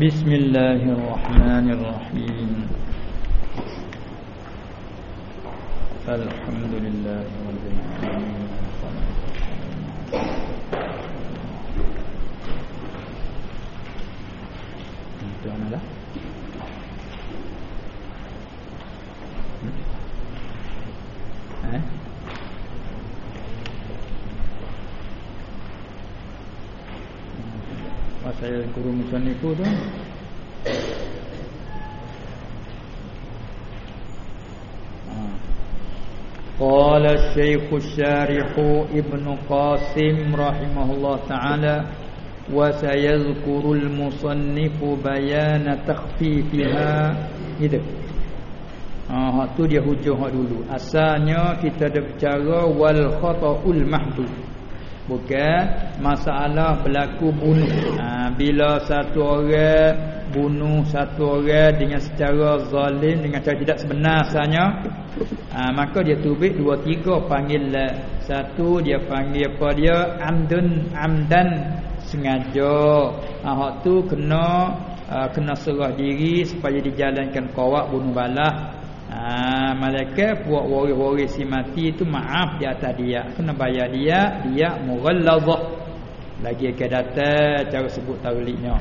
بسم الله الرحمن الرحيم. الحمد لله رب العالمين. Tuan Pasal guru musanifu tu قال الشيخ الشارح ابن قاسم رحمه الله تعالى وسيذكر المصنف بيان تخفيفها itu ah tu dia hujung dulu asalnya kita ada bicara wal khata'ul mahdud bukan masalah berlaku bunuh. Ha, bila satu orang bunuh satu orang dengan secara zalim dengan cara tidak sebenar asalnya ha, maka dia tubik dua tiga panggil lah. satu dia panggil apa dia? Amdun amdan sengaja. Ha, hak tu kena uh, kena serah diri supaya dijalankan kawak bunuh balah Ha, malaikat buat waris-waris si mati itu maaf di atas dia. Kena bayar dia dia mughallazah lagi akan datang cara sebut tawliknya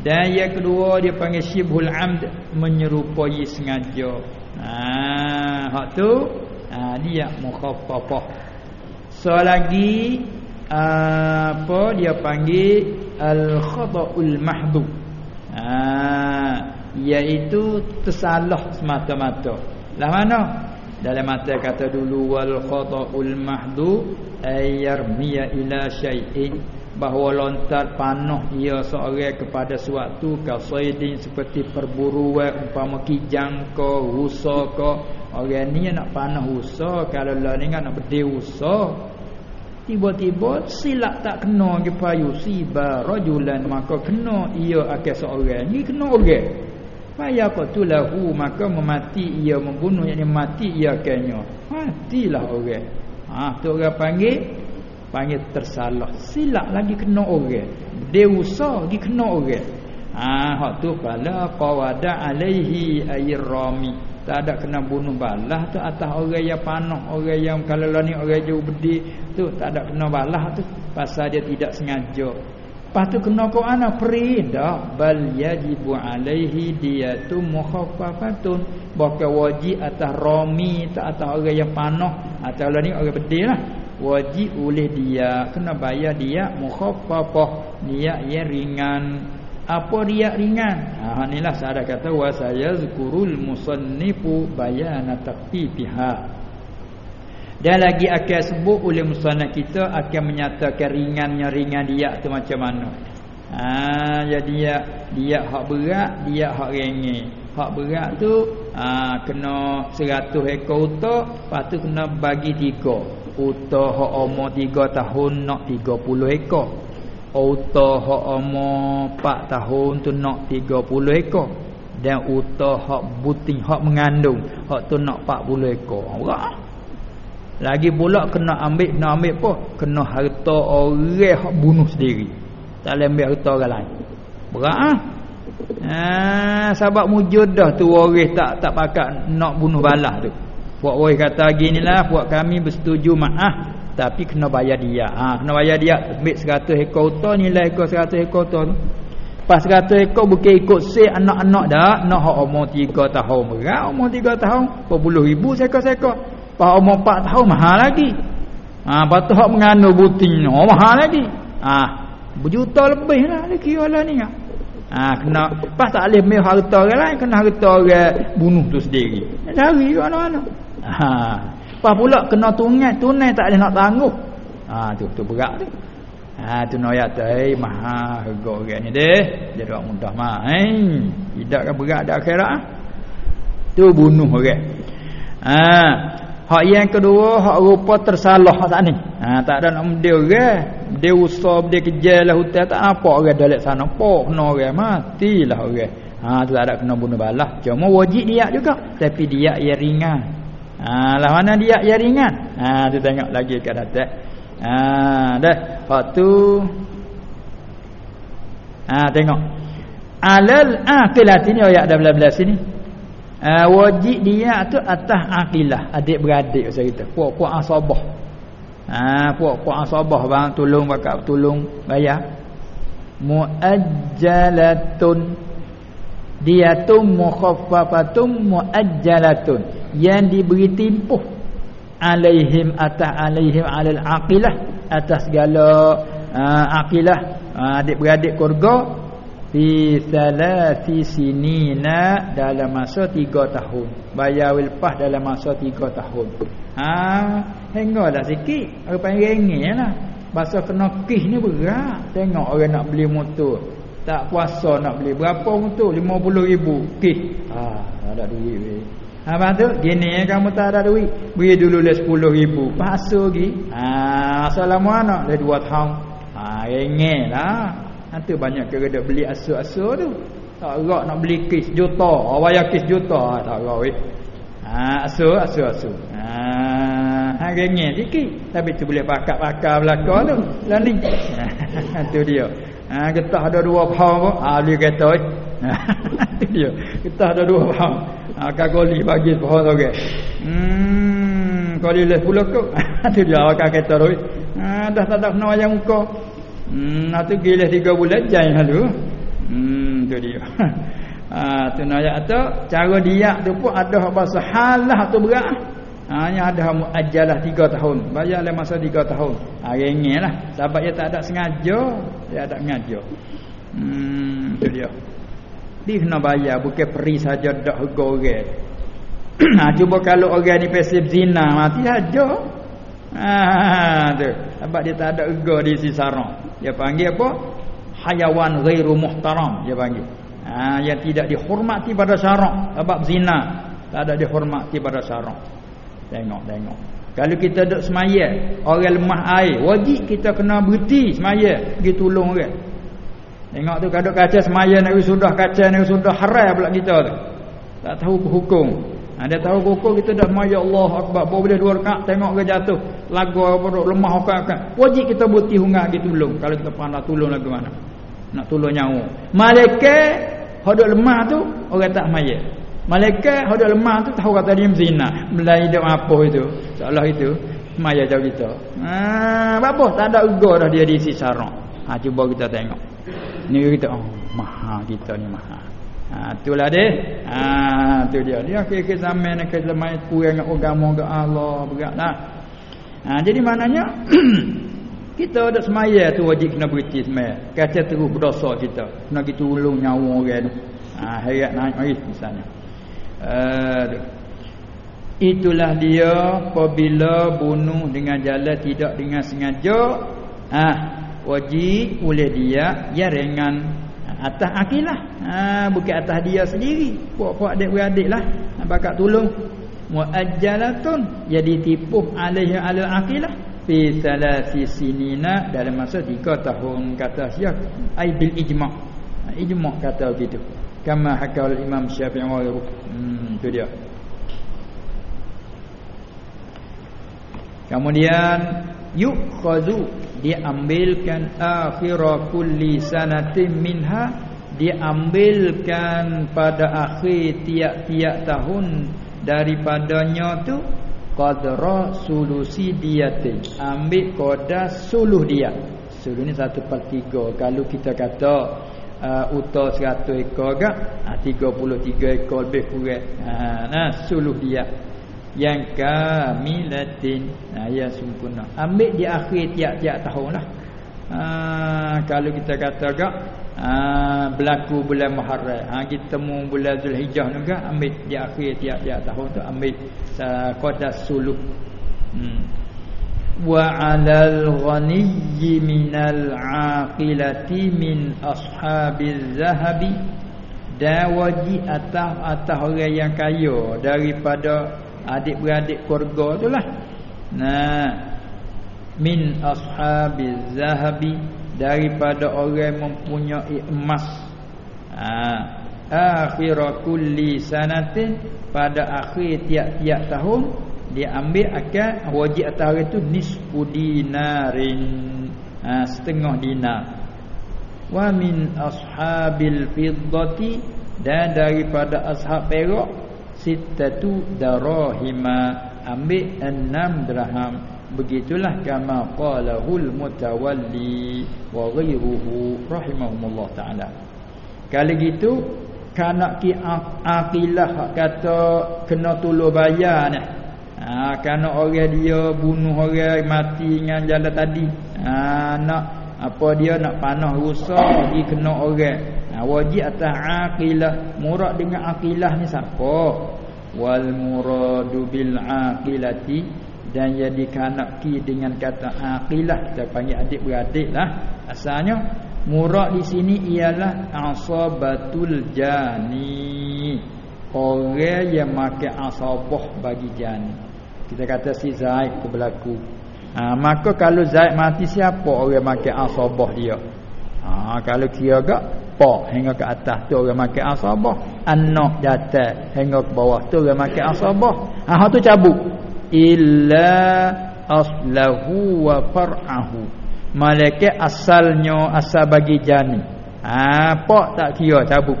dan yang kedua dia panggil syibhul amd menyerupai sengaja. Ha hak tu ha, dia mukhaffafah. So lagi apa dia panggil al khata'ul mahdhu ha iaitu tersalah semata-mata. Lah mana? Dalam mata kata dulu wal khata'ul mahdu ayyarmiya ila syai'in. Bahawa lontar panah ia seorang kepada suatu kasaidin seperti perburuan umpama kijang ke rusa ke. Orang ni nak panah rusa kalau lah ni nak berdiri rusa tiba-tiba silap tak kena ke payu siba rajulan maka kena ia akan seorang. Ni kena orang Faya qatulahu maka memati ia membunuh yang mati ia kenya. Matilah orang. Ha tu orang panggil panggil tersalah. Silap lagi kena orang. Dewasa lagi kena orang. Ha hak tu pala qawada alaihi ayrami. Tak ada kena bunuh balah tu atas orang yang panah, orang yang kalau lah ni orang jauh bedi tu tak ada kena balah tu pasal dia tidak sengaja. Lepas tu kena kau ana perida bal yajibu alaihi diyatu mukhaffafatun bahkan wajib atas tak atas orang yang panah atau lah ni orang bedil lah. Wajib oleh dia. Kena bayar dia mukhaffafah. Dia yang ringan. Apa dia ringan? Ha inilah saya kata wa sayazkurul musannifu bayana taqfifiha dan lagi akan sebut oleh musannaf kita akan menyatakan ringannya ringan dia tu macam mana. Ha jadi dia dia hak berat, dia hak ringan. Hak berat tu ha, kena 100 ekor uta, lepas tu kena bagi tiga. Uta hak umur 3 tahun nak 30 ekor. Uta hak umur 4 tahun tu nak 30 ekor. Dan uta hak buting hak mengandung, hak tu nak 40 ekor. Berat. Lagi pula kena ambil kena ambil apa? Kena harta orang hak bunuh sendiri. Tak boleh ambil harta orang lain. Berat ah. Ha, sebab mujudah tu waris tak tak pakat nak bunuh balah tu. Puak waris kata ginilah puak kami bersetuju maaf tapi kena bayar dia. Ha, kena bayar dia ambil 100 ekor unta nilai ekor 100 ekor tu. Pas 100 ekor bukan ikut se anak-anak dah, nak hak umur 3 tahun berat, umur 3 tahun 40,000 sekor-sekor. Pak umur 4 tahun mahal lagi. Ha patu hak mengandung buting oh, mahal lagi. Ha berjuta lebih lah ni kira lah ni. Ha kena pas tak boleh mai harta orang lain kena harta orang bunuh tu sendiri. Lari ke mana-mana. Ha pas pula kena tunai tunai tak boleh nak tangguh. Ha tu tu berat tu. Ha tu no ayat ai mahal harga orang ni deh. Dia tak mudah mah. Eh tidak kan berat dak akhirat. Tu bunuh orang. Ha Hak yang kedua hak rupa tersalah tak ni. Ha tak ada nak dia orang. Dia usah dia kejar lah hutan tak apa orang dalam sana. Pok kena orang matilah orang. Ha tu tak ada kena bunuh balah. Cuma wajib dia juga tapi dia yang ringan. Ha lah mana dia yang ringan? Ha tu tengok lagi kat atas. Ha dah. Hak tu Ha tengok. alal aqilah ini ayat dah belas sini uh, wajib dia tu atas aqilah adik beradik saya kita puak-puak asabah ha puak-puak asabah bang. Tolong bakal tolong bayar. Muajjalatun. Dia tu mukhaffafatun muajjalatun. Yang diberi tempoh alaihim atas alaihim alal aqilah. Atas segala uh, aqilah uh, adik-beradik keluarga fi salasi sinina dalam masa tiga tahun. Bayar lepas dalam masa tiga tahun. Ha dah sikit. Apa panggil lah. Bahasa kena kis ni berat. Tengok orang nak beli motor. Tak puasa nak beli. Berapa motor? 50 ribu. Kis ha tak ada duit weh. Apa tu gini kamu tak ada duit. Beri dulu 10 ribu. Pasu lagi. Ha assalamualaikum dah 2 tahun. Ha ingin lah Nanti banyak kira dia beli asu-asu tu. Tak rak nak beli kis juta. Awak ya kis juta. Ah, tak rak weh. Ha, asu, asu, asu. Ha, ha sikit. Tapi tu boleh pakar-pakar belakang tu. Lah ni. Ha, tu dia. Ha, getah ada dua pound pun. Ha, beli kereta eh. Ha, tu dia. Getah ada dua pound. Ha, kagoli bagi pohon tu ke. Hmm, kali le puluh kok. Ha, tu dia awak kereta tu. Ha, dah tak kena wayang muka. Hmm, tu gila tiga bulan jai lalu. Hmm, tu dia. ha, tu ayat tu cara dia tu pun ada bahasa halah tu berat. Hanya ada muajjalah tiga tahun. Bayar dalam masa tiga tahun. Ha, lah. Sebab dia tak ada sengaja. Dia ada sengaja. Hmm, tu dia. Dia kena bayar. Bukan peri saja dak harga orang. ha, cuba kalau orang ni pasif zina mati saja. Ha, tu. Sebab dia tak ada ego di sisi sarang. Dia panggil apa? Hayawan ghairu muhtaram dia panggil. Ha, yang tidak dihormati pada syarak sebab zina tak ada dihormati pada syarak. Tengok tengok. Kalau kita duduk semaya, orang lemah air, wajib kita kena berhenti semaya, pergi tolong orang. Tengok tu kadang kaca semaya nak sudah kaca nak sudah haram pula kita tu. Tak tahu hukum. Ha, dia tahu kukuh kita dah maya Allah Akbar. Bawa boleh dua rekat tengok ke jatuh. Lagu apa lemah apa kan. Wajib kita buti hungar gitu belum. Kalau kita pandai tolong lagu mana. Nak tolong nyawa. Malaikat hodok lemah tu orang tak maya. Malaikat hodok lemah tu tahu kata dia zina. Mulai hidup apa itu. Seolah itu maya jauh kita. Ha, apa tak ada ugo dah dia di sisi sarang. Ha, cuba kita tengok. Ni kita oh, maha kita ni maha. Ha itulah dia. Ha tu dia. Dia akhir-akhir zaman nak lemai kurang agama ke Allah beratlah. Ha jadi maknanya kita ada semaya tu wajib kena berhenti semaya. Kata terus berdosa kita. Kena kita tolong nyawa orang tu. Ha hayat naik mari misalnya. Uh, itulah dia apabila bunuh dengan jalan tidak dengan sengaja ah wajib oleh dia ya ringan atas akilah ha, bukan atas dia sendiri. Puak-puak adik-beradik lah. Ha, bakat tolong muajjalatun. Jadi tipuh alaihi alal akilah fi salasi sinina. Dalam masa 3 tahun kata siap ai bil ijma' ha, ijma' kata begitu. Kama hakal imam syafi'i wa hmm tu dia. Kemudian yukhadhu diambilkan akhir kulli sanatin minha. Diambilkan pada akhir tiap-tiap tahun daripadanya tu qadra sulusi diatin ambil qadar suluh dia. Suluh ni 1/3 kalau kita kata uh, uta 100 ekor gak uh, 33 ekor lebih kurang. Ha nah suluh dia yang kamilatin. Ha, yang sempurna. Ambil di akhir tiap-tiap tahun lah. Ha, kalau kita kata agak ha, berlaku bulan Muharram. Ha, kita temu bulan Zulhijjah juga ambil di akhir tiap-tiap tahun tu ambil kota suluh hmm. wa 'alal ghaniyyi minal 'aqilati min ashabiz zahabi. Dan wajib atas atas orang yang kaya daripada adik-beradik keluarga tu lah. Nah. Min ashabiz zahabi daripada orang mempunyai emas. Ha. Akhir kulli sanatin pada akhir tiap-tiap tahun dia ambil akan wajib atas itu nisfu dinarin. Ha, setengah dinar. Wa min ashabil fiddati dan daripada ashab perak sittatu darahima. Ambil enam dirham. Begitulah kama qalahul mutawalli wa ghayruhu rahimahumullah taala. Kalau gitu kanak ki aqilah kata kena tolong bayar ni. Ha kerana orang dia bunuh orang mati dengan jalan tadi. Ha nak apa dia nak panah rusak dia kena orang ha wajib atas aqilah. Murad dengan aqilah ni siapa? Wal muradu bil aqilati. Dan jadi kanak ki dengan kata aqilah. Kita panggil adik beradik lah. Asalnya murad di sini ialah asabatul jani. Orang yang makan asabah bagi jani. Kita kata si Zaid tu berlaku. Ha, maka kalau Zaid mati siapa orang makan asabah dia? Ha, kalau kira gak pak hingga ke atas tu orang makan asabah. Anak jatuh hingga ke bawah tu orang makan asabah. Ha tu cabut. Illa aslahu wa far'ahu. Malaikat asalnya asal bagi jani. Ha pak tak kira cabut.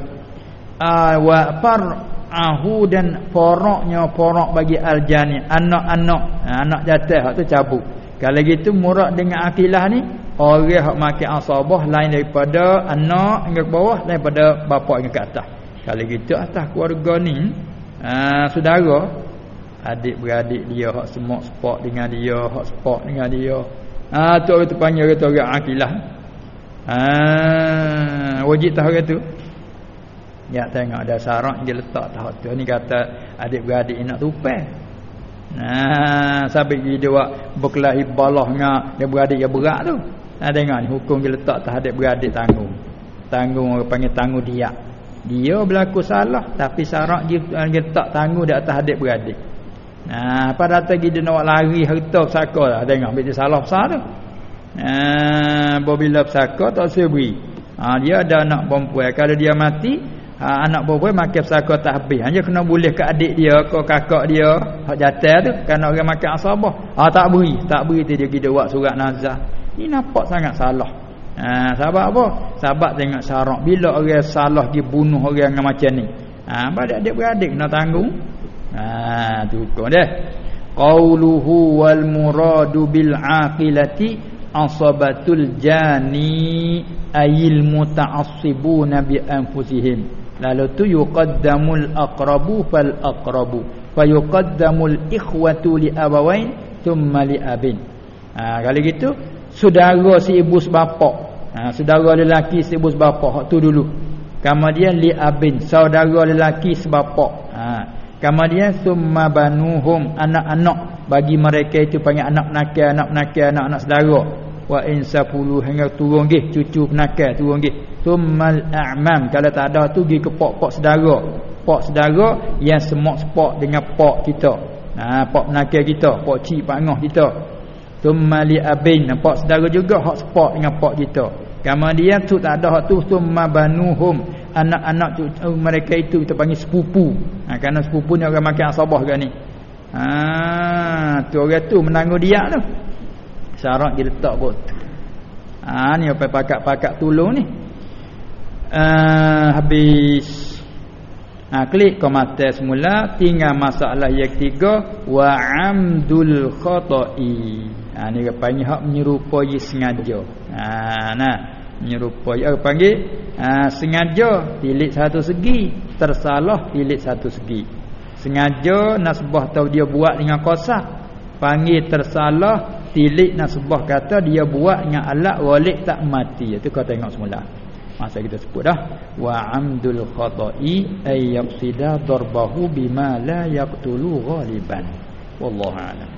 Ha, wa far'ahu dan faraknya farak bagi aljani. Anak-anak. Ha, anak jatuh tu cabut. Kalau gitu murad dengan akilah ni Orang yang makan asabah lain daripada anak hingga ke bawah daripada bapa hingga ke atas. Kalau gitu atas keluarga ni, aa, ha, saudara, adik beradik dia hak semua sepak dengan dia, hak sepak dengan dia. Ah tu orang tu panggil kata orang akilah. Ah wajib tahu tu. Ya tengok ada syarat dia letak tahu tu ni kata adik beradik nak tupai. Nah, sampai dia buat berkelahi balah dengan dia beradik yang berat tu. Ha tengok ni hukum dia letak terhadap beradik tanggung. Tanggung orang panggil tanggung dia. Dia berlaku salah tapi syarat dia, dia letak tanggung di atas adik beradik. Nah, pada datang dia nak lari harta pesaka lah. Tengok bila salah besar tu. Nah, bila pesaka tak seberi. Ha, dia ada anak perempuan. Kalau dia mati, ha, anak perempuan makan pesaka tak habis. Hanya kena boleh ke adik dia, ke kakak dia, hak jatuh tu. Kerana orang makan asabah. Ha, tak beri. Tak beri tu dia pergi buat surat nazar. Ini nampak sangat salah. Ha, sebab apa? Sebab tengok syarak. Bila orang salah dia bunuh orang yang macam ni. Ha, pada adik-beradik kena tanggung. Ha, cukup dah. Qauluhu wal muradu bil aqilati asabatul jani ayil muta'assibuna bi anfusihim. Lalu tu yuqaddamul aqrabu fal aqrabu. Fayuqaddamul ikhwatu li abawain thumma li abin. Ha, kalau gitu saudara si ibu sebapak ha, saudara lelaki si ibu sebapak hak tu dulu. Kemudian li abin saudara lelaki sebapak ha, kemudian summa banuhum anak-anak. Bagi mereka itu panggil anak nakal anak nakal anak-anak saudara. Wa insafulu hingga turun gih cucu penakal turun gih. Summal a'mam kalau tak ada tu gi ke pak-pak saudara. Pak saudara yang semak sepak dengan pak kita. Ha, pak penakal kita pak cik pak ngah kita Tumma li abin nampak saudara juga hak sepak dengan pak kita. Kemudian tu tak ada hak tu tumma banuhum anak-anak tu uh, mereka itu kita panggil sepupu. Ha kerana sepupu ni orang makan asabah kan ni. Ha tu orang tu menanggung dia tu. Syarat dia letak buat. Ha ni apa pakak-pakak tolong ni. Uh, habis Ha klik komata semula tinggal masalah yang ketiga wa amdul khata'i. Ha ni dia panggil hak menyerupai sengaja. Ha nah menyerupai apa panggil? Ha sengaja tilik satu segi, tersalah tilik satu segi. Sengaja nasbah tahu dia buat dengan kosak. Panggil tersalah tilik nasbah kata dia buat dengan alat walik tak mati. Itu kau tengok semula masa kita sebut dah wa amdul khata'i ay yaqsida darbahu bima la yaqtulu ghaliban wallahu a'lam